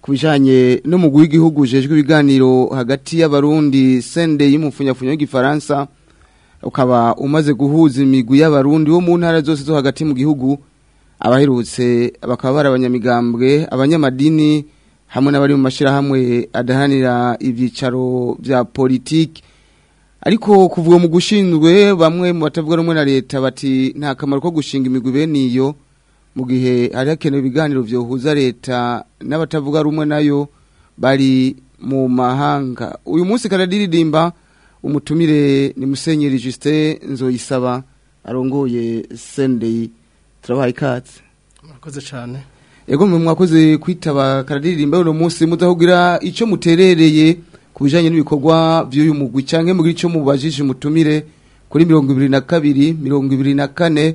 ku bijyanye n'umugwi w'igihugu ujejwe ibiganiro hagati y'abarundi sende y'umufunyafunyo w'igifaransa ukaba umaze guhuza imigwi y'abarundi wo mu ntara zose zo hagati mu gihugu abaherutse bakaba bari abanyamigambwe abanyamadini hamwe n'abari mu mashyirahamwe adahanira ibyicaro bya politiki ariko kuvuga mu gushinzwe bamwe mu batavuga rumwe na leta bati nta kamaro ko gushinga imigwi bene mu gihe hari hakenewe ibiganiro byohuza leta n'abatavuga rumwe nayo bari mu mahanga uyu munsi karadiridimba umutumire ni musenyeri Justin nzoyisaba arongoye sendeyi turabaha ikaze murakoze cyane yego mwakoze kwitaba kararirimba uno munsi mudahugira icyo muterereye ku bijyanye n'ibikorwa by'uyu mugwi cyangwa mugira icyo mubajije mutumire kuri mirongo ibiri na kabiri mirongo ibiri na kane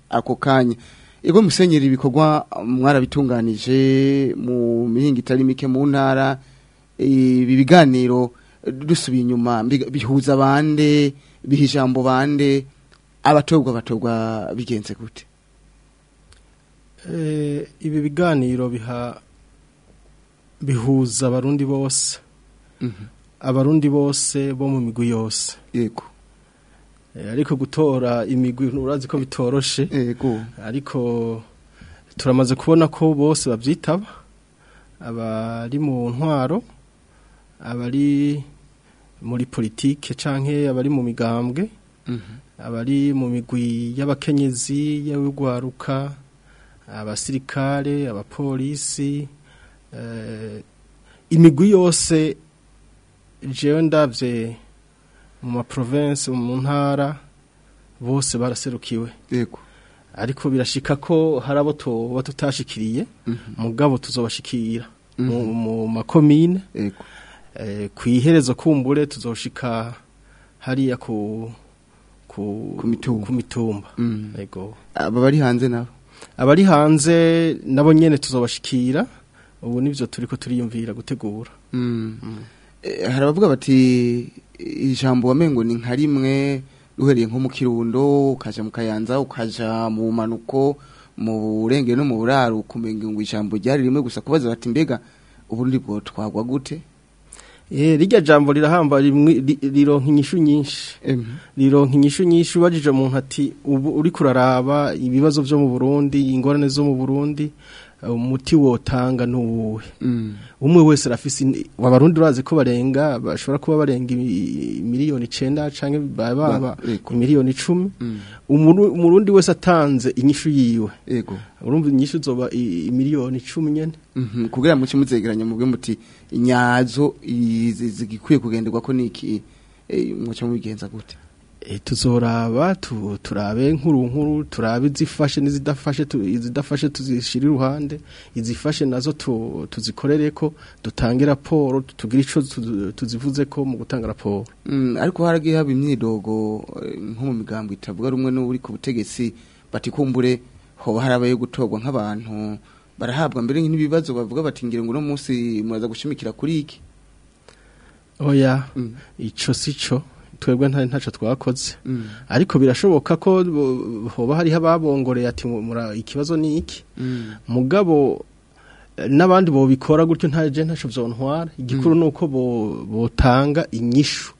ako kanya ego musenyeri ibikorwa mwarabitunganije mu mihinga itari mike mu ntara ibi biganiro dusubiye inyuma bihuza abande biha ijambo bande abatogwa abatogwa bigenze gute eh, ibi biganiro biha bihuza abarundi bose mhm. abarundi bose bo mu migwi yose yego eh, ariko gutora imigwi urazi ko bitoroshe yego ariko turamaze kubona ko bose babyitaba abari mu ntwaro abari muri politike cyangwa abari mu migambwe mhm. abari mu migwi y'abakenyezi y'abigwaruka abasirikare abapolisi Eh, imigwi yose jewe ndabye mu ma province mu ntara bose baraserukiwe yego ariko birashika ko harabo toba tutashikiriye mhm. mugabo tuzobashikira mu mhm. makomine yego eh, ku iherezo kumbure tuzoshika hariya ku ku mitumba mhm. aba bari hanze nabo abari hanze nabo nyine tuzobashikira ubu nibyo turi ko turiyumvira gutegura mm, mm. Eh, hari abavuga bati ijambo wamengo ni nka rimwe uhereye nko mu kirundo ukajya mu kayanza ukajya mu manuko mu burenge no mu buraro kumenya ngo ijambo ryari rimwe gusa kubaza bati mbega ubundi bwo twagwa gute eh, rijya jambo rirahamba rironka inyishu nyinshi rironka inyishu nyinshi ubajije mu nkati uri kuraraba ibibazo byo mu burundi ingorane zo mu burundi umuti wotanga n'uwuhe mm. umwe wese arafise abarundi urazi ko barenga bashobora kuba barenga miliyoni icyenda canke baba ku miliyoni icumi mm. umurundi wese atanze inyishu yiwe urumva inyishu zoba miliyoni icumi nyine mm-hmm. kugira ngo mukimuzegeranye mu muti inyazo zigikwiye kugenderwa ko ni iki eh, mucyo mubigenza gute Eh, tuzoraba turabe nkuru nkuru turabe izifashe n'izidafashe izidafashe tuzishyira iruhande izifashe nazo tuzikorere ko dutange raporo tugire icyo tuzivuze ko mu gutanga raporo mm, ariko haragiye haba imyidogo eh, nko mu migambo itavuga rumwe n'uri ku butegetsi batikumbure ho harabaye gutogwa nk'abantu barahabwa mbere n'ibibazo bavuga bati ngira ngo uno munsi muraza gushimikira kuri iki oya mm. icyo si twebwe ntaco twakoze mm. ariko birashoboka ko hoba hari ababongoreye ati ikibazo ni iki mm. mugabo eh, n'abandi bobikora gutyo ntaje ntaco vyontwara mm. igikuru nuko botanga inyishu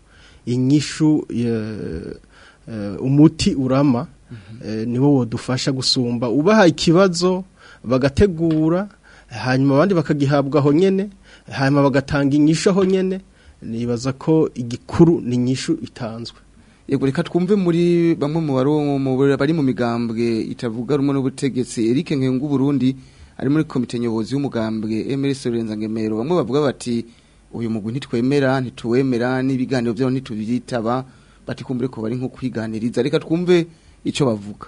inyishu eh, umuti urama mm-hmm. eh, niwo wodufasha gusumba ubaha ikibazo bagategura hanyuma abandi bakagihabwa aho nyene hanyuma bagatanga inyishu aho nyene nibaza ko igikuru ni inyishu itanzwe yego reka twumve muri bamwe mu bari mu migambwe itavuga rumwe n'ubutegetsi Eric Nkengu Burundi ari muri komite nyobozi y'umugambwe Emerson Renzangemero bamwe bavuga bati uyu mugwi ntitwemera ntituwemera n'ibiganiro byabo ntitubyitaba bati kumbure ko bari nko kwiganiriza reka twumve icyo bavuga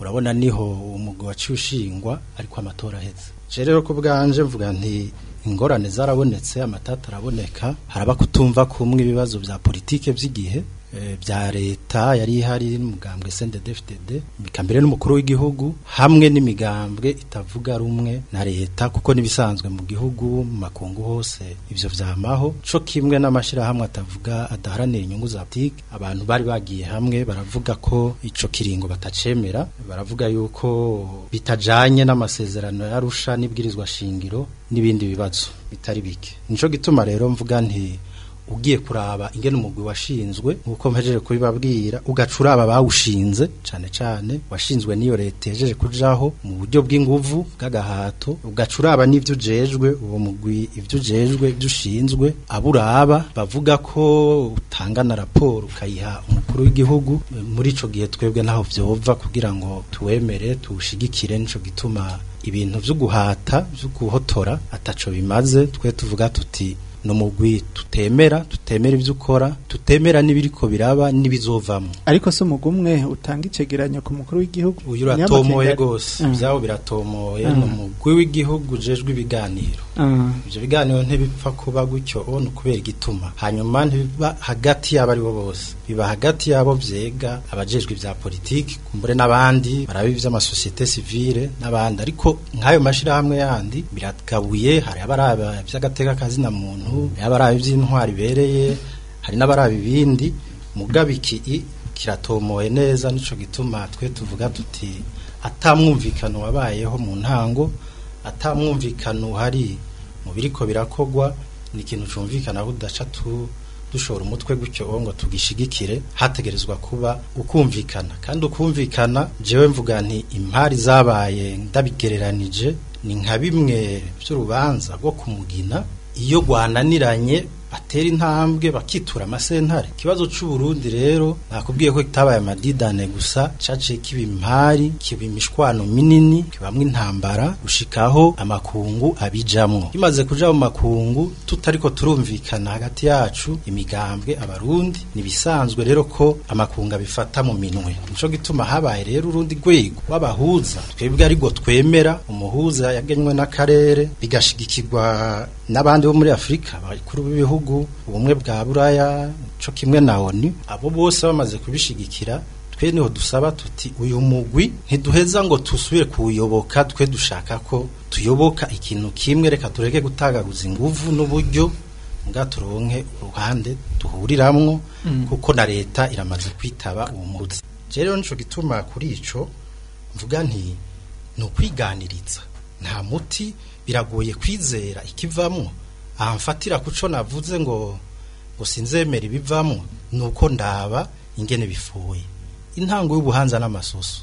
urabona niho umugwi waciye ushingwa ariko amatora aheze rero ko bwanje mvuga nti ingorane zarabonetse amatata araboneka haraba kutumva kumwe ibibazo bya politike by'igihe Eh, bya leta yari ihari n'umugambwe sendedefitede mbere n'umukuru w'igihugu hamwe n'imigambwe itavuga rumwe na leta kuko n'ibisanzwe mu gihugu mu makungu hose ibyo byamaho cyo kimwe n'amashyirahamwe atavuga adaharanira inyungu za politiki abantu bari bagiye hamwe baravuga ko icyo kiringo batacemera baravuga yuko bitajyanye n'amasezerano yarusha n'ibwirizwa shingiro n'ibindi bibazo bitari bike nicyo gituma rero mvuga nti ugiye kuraba ingene umugwi washinzwe nkuko mpejeje kubibabwira ugacuraba bawushinze cane cane washinzwe niyo leta yejeje kujaho mu buryo bw'inguvu bw'agahato ugacuraba n'ivyo ujejwe uwo mugwi ivyo ujejwe ivyo ushinzwe aburaba bavuga ko utangana raporo ukayiha umukuru w'igihugu muri ico gihe twebwe naho vyova kugira ngo tuwemere tuwushigikire nico gituma ibintu vyo guhata vyo guhotora ataco bimaze twe tuvuga tuti no mugwi tutemera tutemera ibyo ukora tutemera n'ibiriko biraba n'ibizovamo ariko se umugumwe utanga icegeranyo ku mukuru w'igihugu uyu ratomoye gose mm. byaho biratomoye mm. no mugwi w'igihugu jejwe ibiganiro mm. ibyo biganiro ntibipfa kuba gutyo ono kubera igituma hanyuma ntibiba hagati yabo aribo bose biba hagati yabo byega abajejwe bya politiki kumbure n'abandi barabi by'amasosiyete civile n'abandi ariko nk'ayo mashirahamwe yandi birakabuye hari abaraba by'agateka kazina muntu abantu yaba ari ab'iby'intwari bereye hari n'abari ibindi mugabo iki kiratomoye neza nicyo gituma twe tuvuga tuti atamwumvikano wabayeho mu ntango atamwumvikano uhari mu biriko birakogwa ni ikintu cyumvikana budaca dushora umutwe gutyo uwo ngo tugishigikire hategerezwa kuba ukumvikana kandi ukumvikana jewe mvuga nti impari zabaye ndabigereranije ni nka bimwe by'urubanza rwo kumugina iyo rwananiranye batera intambwe bakitura amasentare ikibazo c'uburundi rero nakubwiye ko kitabaye amadidane gusa caciye kiba kibimishwano kiba imishwano minini kibamwe intambara gushikaho amakungu abijamwo kimaze kuja mu makungu tutariko turumvikana hagati yacu imigambwe abarundi nibisanzwe rero ko amakungu abifata mu minwe nico gituma habaye rero urundi rwego w'abahuza twebwe ariko twemera umuhuza yagenywe n'akarere bigashigikirwa n'abandi bo muri Afrika bakuru b'ibihugu bihugu ubumwe bwa buraya cyo kimwe na oni abo bose bamaze kubishigikira twe niho dusaba tuti uyu mugwi ntiduheza ngo tusubire kuyoboka twe dushaka ko tuyoboka ikintu kimwe reka tureke gutagaguza ingufu n'uburyo mbwa turonke uruhande duhuriramwo mm. kuko na leta iramaze kwitaba uwo mutsi rero nico gituma kuri icyo mvuga nti ni ukwiganiriza nta muti biragoye kwizera ikivamo aha mfatira ku navuze ngo ngo sinzemera ibivamo ni ndaba ingene bifuye intango y'ubuhanza n'amasoso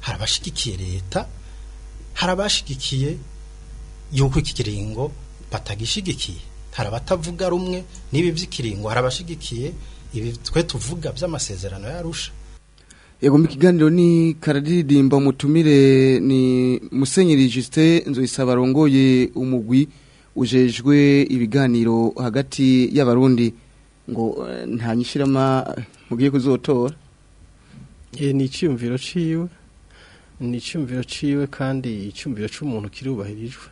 hari leta harabashigikiye yuko ikiringo batagishigikiye harabatavuga rumwe n'ibi by'ikiringo hari ibi twe tuvuga by'amasezerano yarusha yego mu kiganiro ni karadiridimba umutumire ni musenyeri Justin nzoyisabarongoye umugwi ujejwe ibiganiro hagati y'abarundi ngo eh, ntanyishirama eh, mugiye kuzotora eh ni cyumviro ciwe ni cyumviro ciwe kandi icyumviro cy'umuntu kirubahirijwe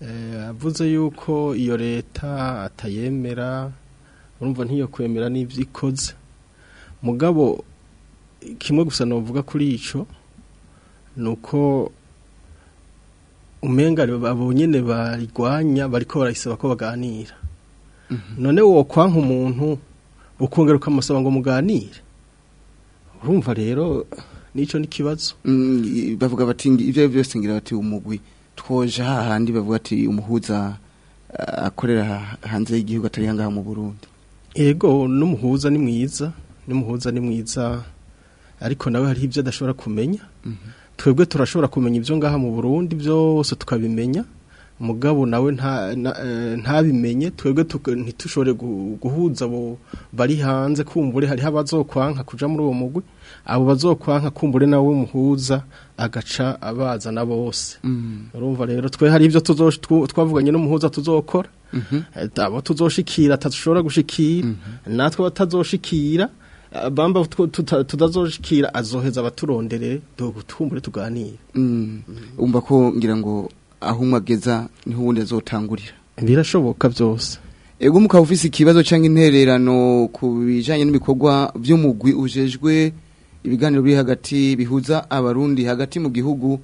eh avuze yuko iyo leta atayemera urumva ntiyo kwemera n'ivyikoze mugabo kimwe gusa novuga kuri ico nuko umenga abo nyine barigwanya bariko barayisaba ko baganira mhm. none wo kwanka umuntu ukongera ukamusaba ngo muganire urumva rero nicyo nikibazo mm, bavuga bati ibyo byose ngira bati umugwi twoje hahandi bavuga ati umuhuza akorera hanze y'igihugu atari hangaha mu burundi ego n'umuhuza ni mwiza n'umuhuza ni mwiza ariko nawe hariho ibyo adashobora kumenya mhm. twebwe turashobora kumenya ibyo ngaha mu Burundi byose tukabimenya mugabo nawe eh, ntabimenye twebwe ntitushobore guhuza abo bari hanze kumbure hari abazokwanka kujya muri uwo mugwi abo bazokwanka kumbure nawe muhuza agaca abaza abazana bose mm. urumva rero twe hari ibyo twavuganye n'umuhuza tuzokora mm-hmm. eh, abo tuzoshikira atashobora gushikira mm-hmm. natwe batazoshikira bamba tutazoshikira azoheza do gutumure tuganire mm. umva ko ngira ngo aho umwageza niho ubundi azotangurira birashoboka byose ego mu ufise ikibazo cyangwa intererano ku bijyanye n'ibikorwa by'umugwi ujejwe ibiganiro biri hagati bihuza abarundi hagati mu gihugu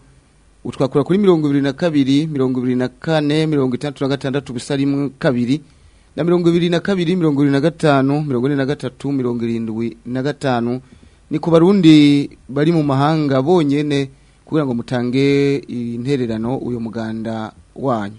utwakura kuri 2022 2024 36 kabiri kabiri na mirongo ibiri na kabiri mirongo ibiri na gatanu mirongo ine na gatatu mirongo irindwi na gatanu ni ku barundi bari mu mahanga bonyine kugira ngo mutange intererano uyu muganda wanyu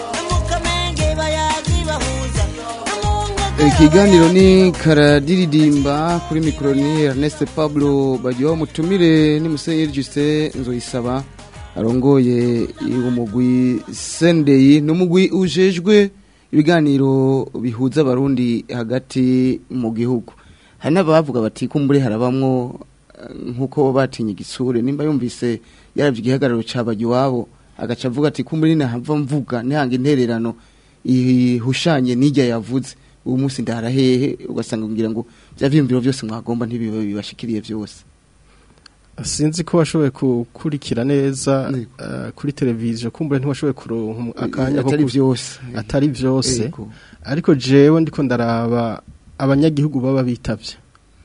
ikiganiro ni eh, karadiridimba kuri mikoro Ernest Pablo bajya mutumire ni Musenyeri Justin Nzoyisaba arongoye umugwi Sendei n'umugwi ujejwe ibiganiro bihuza abarundi hagati mu gihugu hari n'abavuga bati kumbure harabamwo eh, nk'uko batinya igisure nimba yumvise yarabye igihagararo cyabajya iwabo agaca avuga ati kumbure nahava mvuga ntihanga intererano ihushanye n'ijya yavuze uwo munsi ndahara ugasanga kugira ngo bya byiyumviro byose mwagomba ntibiba bibashikiriye byose sinzi ko washoboye kukurikira neza eh, kuri televiziyo kumbure ntiwashoboye kuronka akanya atari byose atari byose ariko jewe ndiko ndaraba abanyagihugu baba bitabye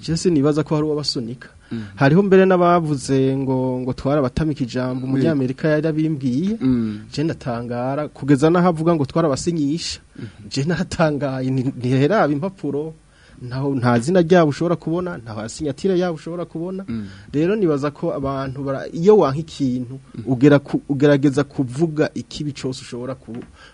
jese mm. nibaza ko hari uwo basunika mm. hariho mbere n'abavuze ngo ngo twarabatamika ijambo mm. umunyamerika yarabimbwiye je natangara kugeza n'aho avuga ngo twarabasenyisha mm-hmm. je natangaye ntiheraba impapuro nta zina ryabo ushobora kubona nta sinyatire yabo ushobora kubona mm. rero nibaza ko abantu iyo wanka ikintu mm. ugerageza kuvuga ikibi cyose ushobora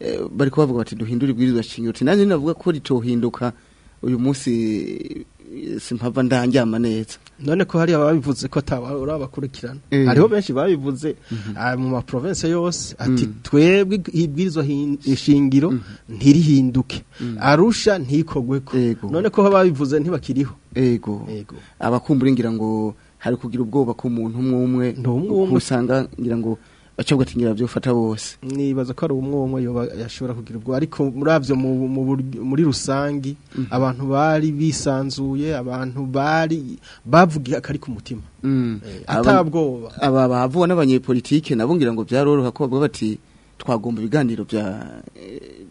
e, bari bavuga bati duhindure ibwirizwa shingiro nanjye navuga ko ritohinduka uyu munsi simpava ndandyama neza none ko hari ababivuze ko urabakurikirana eh. ariho benshi babivuze mhm. ah, mu ma province yose mm. ati twebwe ibwirizwa ishingiro mm-hmm. ntirihinduke mm. arusha ntikogwe ntikogweko none ko babivuze ntibakiriho yego abakumbura ngira ngo hari kugira ubwoba ko umuntu umwe umwe ntumwe usanga ngira ngo aca ugatingira byofata bose nibaza ko ari umwomwe yashobora kugira ubwo ariko muravyo muri rusangi mm. abantu bari bisanzuye abantu bari bavugira akari ku mutima mm. eh, atabwoba aba bavuga n'abanyepolitike nabo ngira ngo byaroroha ko bavuga bati twagomba ibiganiro bya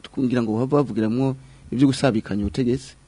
twingira eh, ngo bavugiramwo ibyo gusabikanya ubutegetsi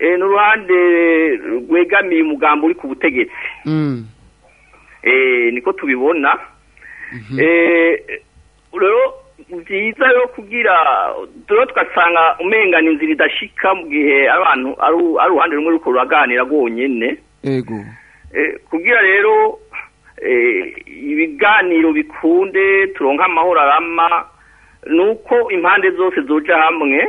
ni uruhande rwegamiye umugambi uri ku butegetsi mm. niko tubibona mhm. rero byiza yo kugira turiho tugasanga umengana inzira idashika mu gihe abantu ari uruhande rumwe ruko ruraganira rwonyine yego e, rero e, ibiganiro bikunde turonka amahoro arama ni uko impande zose zoja hamwe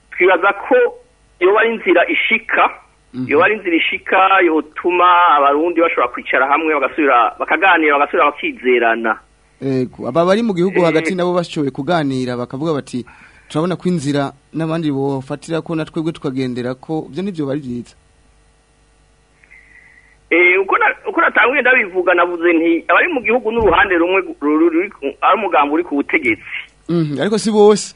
twibaza ko yoba ari inzira ishika iyo mhm. hari inzira ishika yotuma abarundi bashobora kwicara hamwe bagasubira bakaganira bagasubira bakizerana aba bari mu gihugu eh. hagati nabo bashoboye kuganira bakavuga bati turabona ko inzira n'abandi bofatira ko na twebwe tukagendera ko ibyo nibyo bari byiza eh, uko natanguye ndabivuga navuze nti abari mu gihugu n'uruhande rumwe ari umugambi uri ku butegetsi mhm, ariko si bose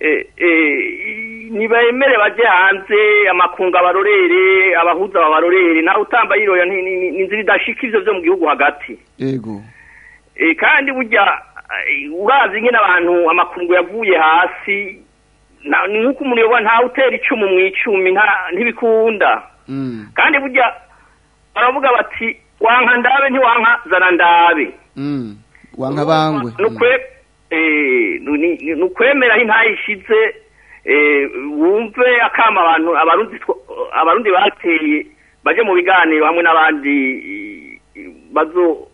e, ntibemere bajye hanze amakunga barorere abahuza babarorere nawe utamba yirorera ni inzira idashika ibyo byo mu gihugu hagati yego Eh, kandi burya eh, urazi nyine abantu amakungu yaguye hasi ni nk'uko umuriro ntawe utera icumu mu icumi ntibikunda mm. kandi burya baravuga bati wanka ndabe ntiwanka zana ndabe mm. wanka bangwe eh, ni ukwemera aho intayi wumve akama abantu abarundi bateye bajye mu biganiro hamwe n'abandi bazo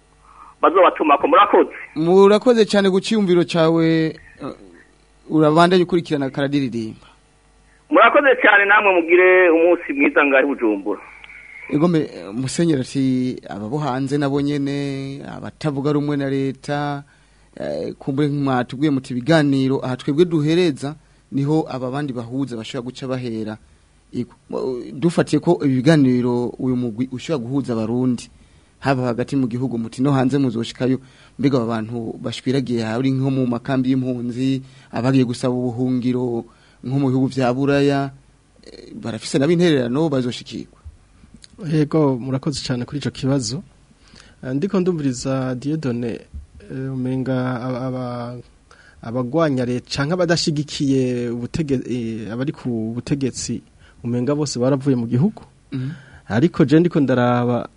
bazobatumako murakoze murakoze cyane gucyiyumviro cyawe uh, urabandanye ukurikirana karadiridimba murakoze cyane namwe mugire umunsi mwiza ngari bujumbura Egome eh, musenyera ati ababo hanze nabo nyene abatavuga rumwe na leta eh, kumbure mwatubwiye muti ibiganiro aha twebwe duhereza niho aba bandi bahuza bashobora guca bahera dufatiye ko ibiganiro uyu mugwi ushobora guhuza abarundi haba hagati mu gihugu muti no hanze muzoshikayo mbega abantu bashwiragiye hari nko mu makambi y'impunzi abagiye gusaba ubuhungiro nko mu bihugu vya buraya eh, barafise nabintererano bazoshikirwa yego murakoze cyane kuri ico kibazo eh, ndiko ndumviriza Dieudonne eh, umenga aba abagwanya leta canke badashigikiye ubutegetsi abari ku butegetsi umenga bose baravuye mu gihugu mhm. ariko je ndiko ndaraba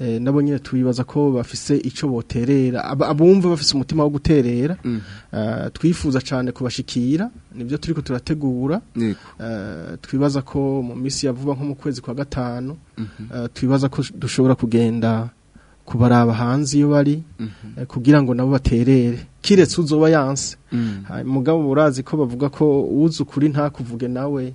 Eh, nabo nyine twibaza ko bafise icyo boterera abumva bafise umutima wo guterera mm-hmm. eh, twifuza cyane kubashikira nibyo turi turategura eh, twibaza ko mu minsi ya vuba nko mu kwezi kwa gatanu mm-hmm. twibaza ko dushobora kugenda kubaraba hanze iyo bari mm-hmm. kugira ngo nabo baterere kiretse uzoba yanse mm. mugabo urazi ko bavuga ko uzi ukuri kuvuge nawe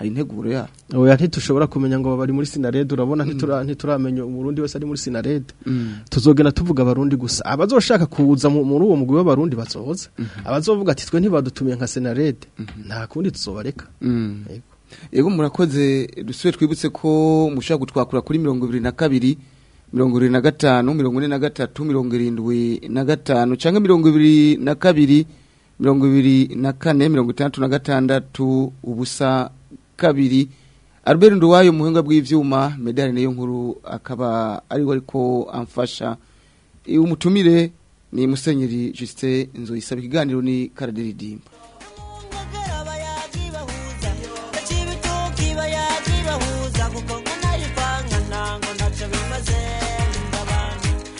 hari integuro yaho oya ntitushobora kumenya ngo bari muri sinarede urabona mm. ntituramenya umurundi wese ari muri sinarede mm. tuzogenda tuvuga abarundi gusa abazoshaka kuza muri uwo mugwi w'abarundi bazoza mm-hmm. abazovuga ati twe ntibadutumiye nka sinarede mm-hmm. nta kundi tuzobareka mm. yego murakoze dusubire twibutse ko mushaka gutwakura kuri mirongo ibiri na kabiri mirongo irindwi na gatanu mirongo ine na gatatu mirongo irindwi na gatanu cyangwa mirongo ibiri na kabiri mirongo ibiri na kane mirongo itandatu na gatandatu ubusa kabiri Albert Nduwayo muhinga bw'ivyuma medali niyo nkuru akaba ari ariko amfasha umutumire ni musenyeri Justin nzo isaba ikiganiro ni karadiridimba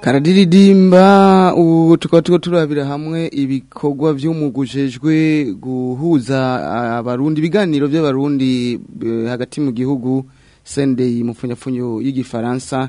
karadiridimba ubu tukaba turabira hamwe ibikogwa by'umugujejwe guhuza abarundi ibiganiro by'abarundi eh, hagati mu gihugu sendeyi mupfunyapfunyo y'igifaransa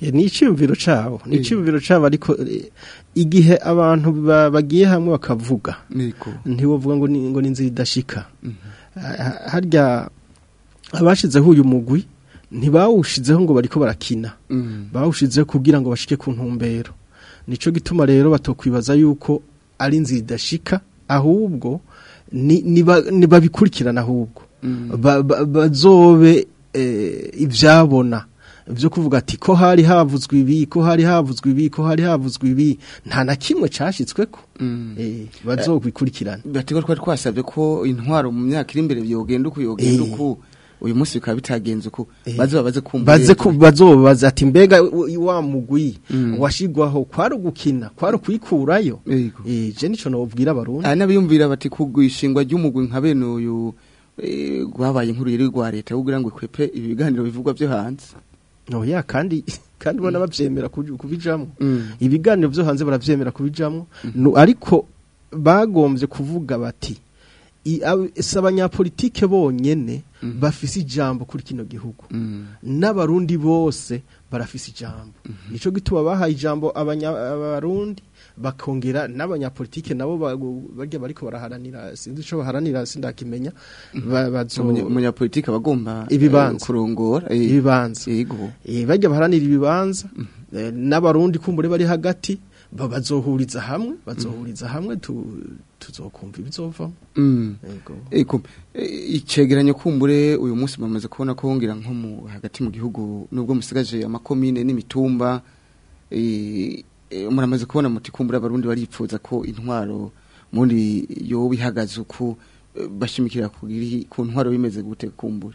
ni icyiyumviro cyabo ni icyiyumviro cyabo ariko eh, igihe abantu bagiye hamwe bakavuga ntibavuga ngo ni inzira idashika mhm. harya abashyizeho uyu mugwi ntibawushizeho ngo bariko barakina mm. bawushizeho kugira ngo bashike ku ntumbero nicyo gituma rero batokwibaza yuko ari inzira idashika ahubwo ntibabikurikirana ahubwo mm. bazobe eh, ibyabona byo kuvuga ati ko hari havuzwe ibi ko hari havuzwe ibi ko hari havuzwe ibi nta na kimwe cyashyitswe ko mm. eh, bazobikurikirana bategura eh, twari twasabye ko intwaro mu myaka iri imbere byogenda uku yogenda eh. uku uyu munsi bikaba bitagenze uko bazobaze kumva bazobaza ati mbega wa mugwi mm. washigwaho kwari gukina kwari kwikurayo eh je nico no bwira abarundi anabiyumvira ah, bati kugwishingwa ry'umugwi nka bene uyu gwabaye inkuru yiri rwa leta kugira ngo ikwepe ibiganiro bivugwa byo hanze oya kandi kandi ubona mm. babyemera kubijamo mm. ibiganiro byo hanze barabyemera kubijamo mm. ariko bagombye kuvuga bati si abanyapolitike bonyine bafise ijambo kuri kino gihugu n'abarundi bose barafise ijambo mm-hmm. nicyo gituma bahaye ijambo abarundi bakongera n'abanyapolitike nabo barya bariko baraharanira sinzi ico baharanira sindakimenya mhm. umunyapolitike abagomba eh, ibibanza kurongora ibibanza yego eh, barya baharanira ibibanza mhm. eh, n'abarundi kumbure bari hagati bazohuriza hamwe mhm. bazohuriza hamwe tuzokumva ibizovamo yego mm. icegeranyo kumbure uyu munsi bamaze kubona ko wongera nko mu hagati mu gihugu nubwo musigaje amakomine n'imitumba Eh, muramaze kubona muti kumbura abarundi baripfuza ko intwaro muri yo ihagaze uko eh, bashimikira ku ntwaro bimeze gute kumbura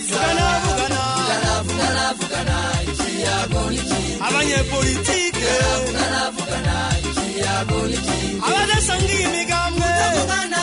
abanyepolitike abadasangiye imigambwe vugana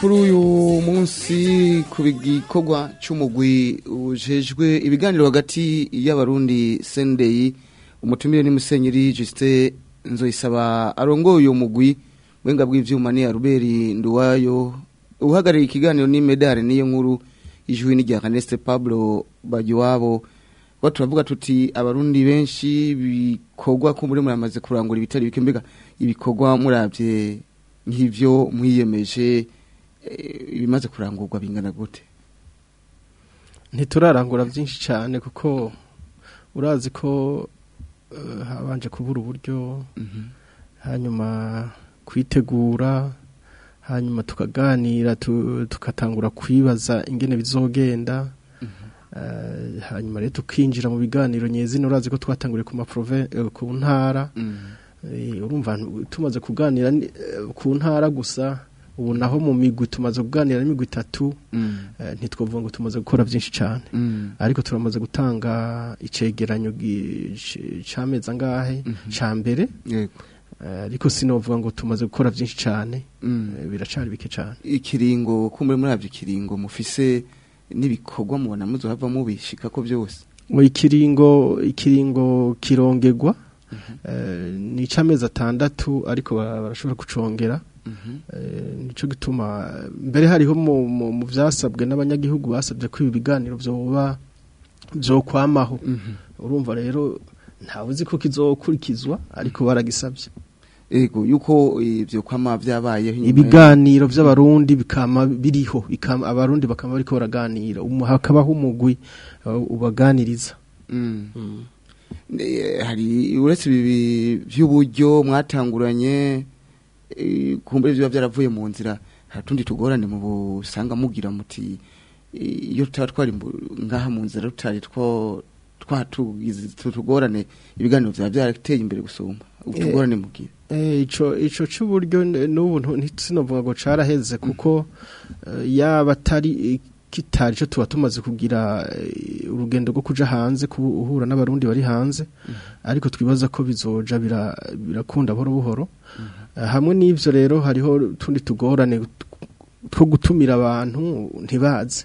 kuri uyu munsi ku gikorwa cy'umugwi ujejwe ibiganiro hagati y'abarundi sendeyi umutumire ni musenyeri Justin nzoyisaba arongoye uyu mugwi mwenga bw'ivyuma ni Albert Nduwayo uhagarariye ikiganiro ni medale niyo nkuru ijwi ni rya Caneste Pablo Bajiwabo ko tuti abarundi benshi bikogwa ko muri muramaze kurangura ibitari bikembega ibikogwa muravye nk'ivyo mwiyemeje eh, ibimaze kurangurwa bingana gute ntiturarangura byinshi cyane kuko urazi ko eh, habanje kubura uburyo mhm. hanyuma kuyitegura hanyuma tukaganira tukatangura kwibaza ingene bizogenda mhm. eh, hanyuma rero tukinjira mu biganiro nyezina urazi ko twatanguriye ku eh, ku ntara mhm. eh, urumva tumaze kuganira ku ntara gusa ubu naho mu migwi tumaze kuganira n'imigwi itatu mm. ntitwavuga ngo tumaze gukora byinshi cyane mm. ariko turamaze gutanga icegeranyo cy'amezi angahe mhm. cya mbere Eh, ariko sinovuga ngo tumaze gukora byinshi cyane mm. eh, biracari bike cyane ikiringo kumwe muri abyo ikiringo mufise n'ibikorwa mubona mu mubishika ko byose ngo ikiringo ikiringo kirongegwa mhm. eh, ni icamezi atandatu ariko barashobora gucongera mhm. nicyo gituma mbere hariho mu byasabwe n'abanyagihugu basabye ko ibi biganiro byoba byokwamaho mhm. urumva rero ntawe uzi ko kizokurikizwa ariko baragisabye ego eh, yuko ibyo kwama byabayeho ibiganiro by'abarundi bikama biriho abarundi bakama bariko baraganira hakabaho umugwi uh, ubaganiriza mm. Mm. hari uretse bibi by'uburyo mwatanguranye eh, kumbure biba byaravuye mu nzira hari utundi tugorane mu busanga mugira muti eh, iyo tutaba ngaha mu nzira tutari two tugorane ibiganiro byaba byarateye imbere gusumba utugorane mubwira eh, eh, ico cy'uburyo n'ubu ntitsinobwa ngo caraheze mm. kuko eh, yaba atari kitari cyo tuba tumaze kugira urugendo rwo kuja hanze kuhura n'abarundi bari hanze mm. ariko twibaza ko bizoja birakunda buhoro buhoro mm. hamwe n'ivyo rero hariho tundi tugorane two gutumira abantu ntibaze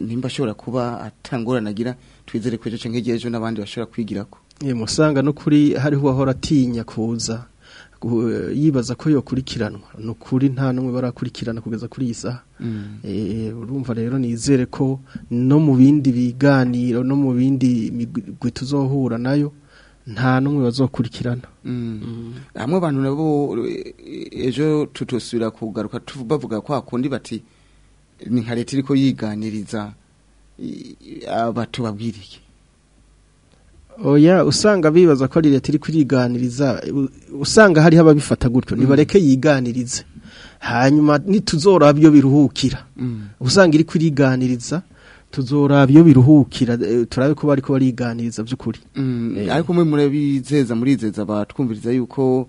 nimba ashobora kuba atangoranagira twizere ko icyo nk'igihe ejo n'abandi bashobora kwigira ko Ye musanga no kuri hariho uwahora atinya kuza yibaza ko yokurikiranwa ni ukuri nta n'umwe barakurikirana kugeza kuri iyi saha mm. eh, urumva rero nizere ko no mu bindi biganiro no mu bindi migwi tuzohura nayo nta n'umwe bazokurikirana mm. Mm. hamwe abantu nabo ejo tutosubira kugaruka bavuga kwa kundi bati ni nka leta iri ko yiganiriza batubabwiriye oya usanga bibaza ko ari leta iri kuriganiriza usanga haba bifata gutyo nibareke mm. yiganirize hanyuma nituzora byo biruhukira mm. usanga iri kwiganiriza tuzora byo biruhukira eh, turabe ko bari ko bariganiriza by'ukuri mm. eh. ariko mwe murabizeza murizeza batwumviriza yuko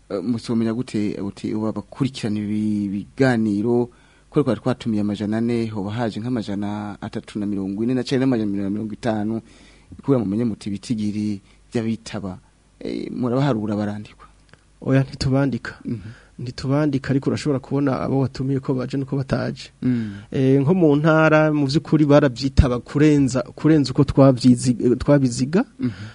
musomenya gute ubu bakurikirana ibiganiro kubera ko twatumiye amajana ane uba haje nk'amajana atatu na mirongo ine na cyenda n'amajana mirongo itanu kubera mumenye muti bitigiri by'abitaba eh, murabaharura barandikwa oya ntitubandika mhm. ntitubandika ariko urashobora kubona abo watumiye ko baje nuko bataje mm. eh, nko mu ntara mu by'ukuri barabyitaba kurenza kurenza uko twabiziga mhm.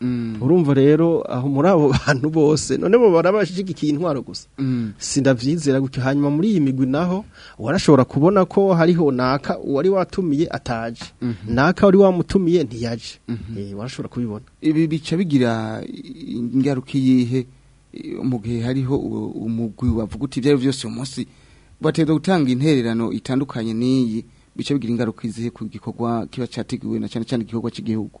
Mm. urumva rero aho muri abo bantu bose none bo barabashigikiye intwaro gusa mm. sindabyizera gutyo hanyuma muri iyi migwi naho warashobora kubona ko hariho naka uwari watumiye ataje mm-hmm. naka wari wamutumiye ntiyaje mm-hmm. eh, warashobora kubibona ibi bica bigira ingaruka iyihe mu gihe hariho umugwi wavuga uti ibyo byose uyu munsi gutanga intererano itandukanye n'iyi bica bigira ingaruka izihe ku gikorwa kiba cyateguwe na cyane cyane igikorwa cy'igihugu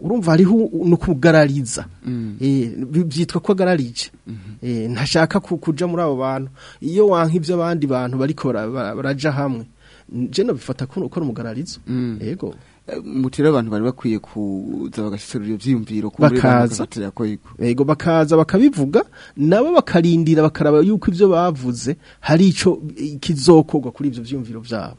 urumva hariho no kugarariza mm. eh, byitwa ko agararije mm-hmm. eh, ntashaka kujya muri abo bantu iyo wanka ibyo abandi bantu bariko barajya hamwe no bifata gukora umugararizo mm. yego eh, mutira abantu bari bakwiye kuza bagaserura ibyiyumviro bakaza yego bakaza bakabivuga nabo bakarindira bakaraba yuko ibyo bavuze hari icyo kizokorwa kuri ibyo byiyumviro byabo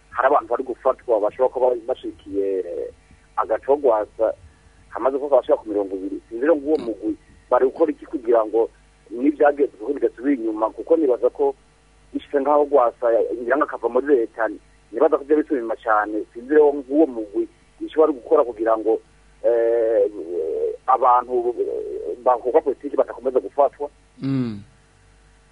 hari abantu bari gufatwa bashobora kuba bashikiye eh, agacogwaza hamaze kuba bashobora ku mirongo ibiri sinzira ngo uwo mugwi bari gukora iki kugira ngo n'ibyagezweho bidasubira inyuma kuko nibaza ko ishyize nk'aho rwasa ibiranga akava muri leta nibaza ko byaba bisubira cyane sinzira nk'uwo mugwi bishobora gukora kugira ngo eh, abantu bakora politiki badakomeza gufatwa mm.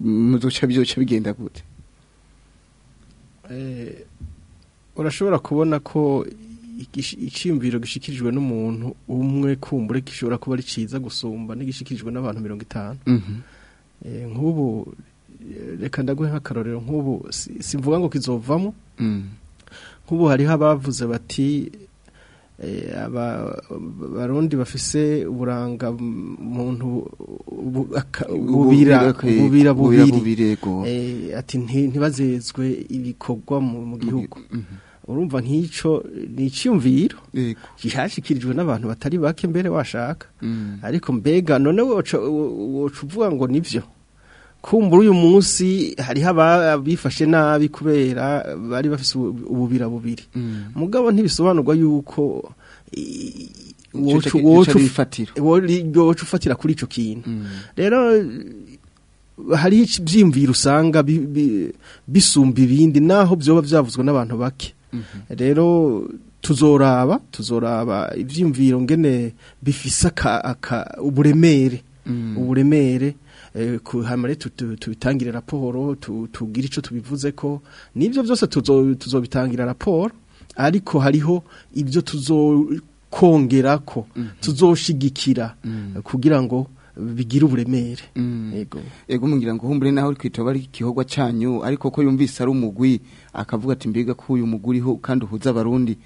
muzoca byoca bigenda gute Eh, urashobora kubona ko icyiyumviro gishikirijwe n'umuntu umwe kumbure gishobora kuba ari cyiza gusumba n'igishikirijwe n'abantu mirongo itanu mhm. eh, nk'ubu reka ndaguhe nk'akarorero nk'ubu simvuga ngo kizovamo mm. nk'ubu hariho abavuze bati Eh, aba abarundi bafise uburanga muntu bubira bubiri eh, ati ntibazezwe ibikorwa mu gihugu mhm. urumva nk'icyo ni icyumviro n'abantu batari bake mbere washaka mm. ariko mbega none woca uvuga ngo nibyo kumbura uyu munsi hari hariho bifashe nabi kubera bari bafite ububira bubiri mm. mugabo ntibisobanurwa yuko woca ufatira kuri icyo kintu mm. rero hariho ibyiyumviro usanga bisumba ibindi naho byoba byavuzwe n'abantu bake mm-hmm. rero tuzoraba tuzoraba ibyiyumviro ngene bifise uburemere mm. uburemere Eh, hamare tubitangire raporo tubwire icyo tubivuze ko n'ibyo byose tuzobitangira raporo ariko hariho ibyo tuzokongera ko mhm. tuzoshigikira mhm. kugira ngo bigira uburemere mhm. yego yego mungira ngo humbure naho kwitaba ari ikihogwa cyanyu ariko ko yumvise ari umugwi akavuga ati mbega ko uyu mugwi uriho kandi uhuza abarundi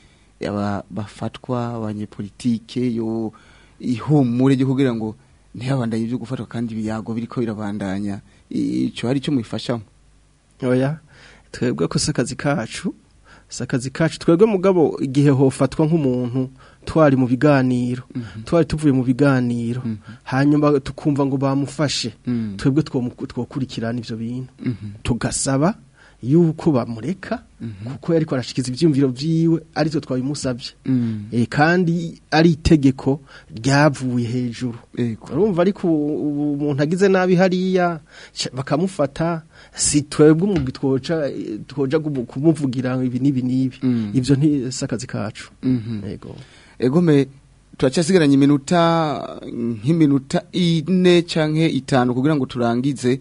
bafatwa abanyepolitike yo ihumure ryo kugira ngo ntihabandaye ibyo gufatwa kandi ibiyago biriko birabandanya ico hari cyo mufashamo oya twebwe ko sakazi kacu sakazi kacu twebwe mugabo igihe hofatwa nk'umuntu twari mu biganiro mhm. twari tuvuye mu biganiro mhm. hanyuma tukumva ngo bamufashe mhm. twebwe twokurikirana ibyo bintu tugasaba yuko bamureka mhm. kuko yari kwarashikiza ibyumviro byiwe arizo twabimusabye mm. eh kandi ari itegeko ryavuye hejuru urumva ariko umuntu agize nabi hariya bakamufata si twebwe umugwi twoca twoja kumuvugira ibi nibi nibi mm. ibyo ntisakazi kacu mhm. yego egome turacyasigaranye iminota nk'iminota ine cyangwa itanu kugira ngo turangize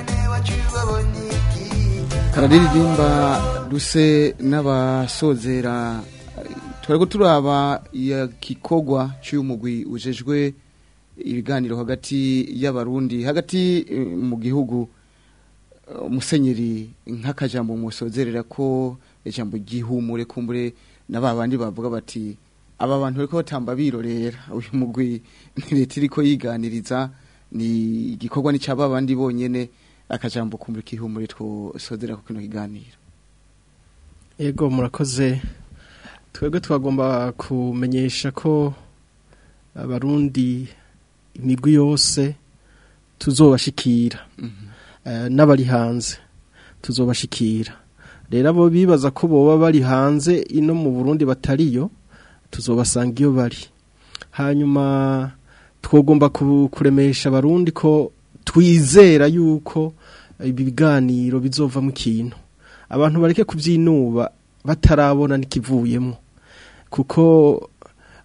tubuse n'abasozera twari turaba ya kikogwa cy'umugwi ujejwe ibiganiro hagati y'abarundi hagati eh, mu gihugu umusenyeri eh, nk'akajambo musozerera ko ijambo ryihumure kumbure na babandi bavuga bati aba bantu bariko batamba birorera uyu mugwi ni leta iriko yiganiriza ni igikorwa ni cy'ababandi bonyine akajambo kumbure kihumure twosozera ko kino kiganiro yego murakoze twebwe twagomba kumenyesha ko abarundi imigwi yose tuzobashikira mhm. eh, n'abari hanze tuzobashikira rero abo bibaza ko boba bari hanze ino mu burundi batariyo tuzobasanga iyo bari hanyuma twagomba kuremesha abarundi ko twizera yuko ibi ibiganiro bizovamo ikintu abantu bareke kubyinuba batarabona n'ikivuyemo kuko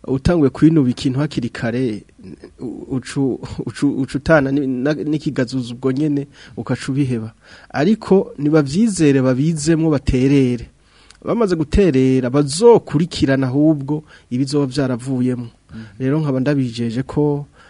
utanguye kwinuba ikintu hakiri kare ucutana n'ikigazuza ubwo nyine ukaca ariko ntibabyizere babizemo baterere bamaze guterera bazokurikirana ahubwo ibizoba byaravuyemo mm. rero nkaba ndabijeje ko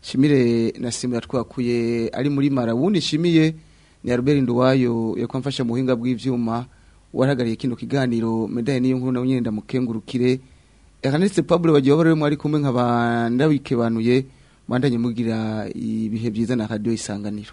shimire na Simu yatwakuye ari muri Marawuni shimiye ni Albert Nduwayo yakwamfasha muhinga bw'ivyuma waragariye kino kiganiro medaye niyo nkuru na nyene ndamukengurukire Ernest Pablo bagiye barimo ari kumwe nk'abandabikebanuye mandanye mugira ibihe byiza na radio isanganiro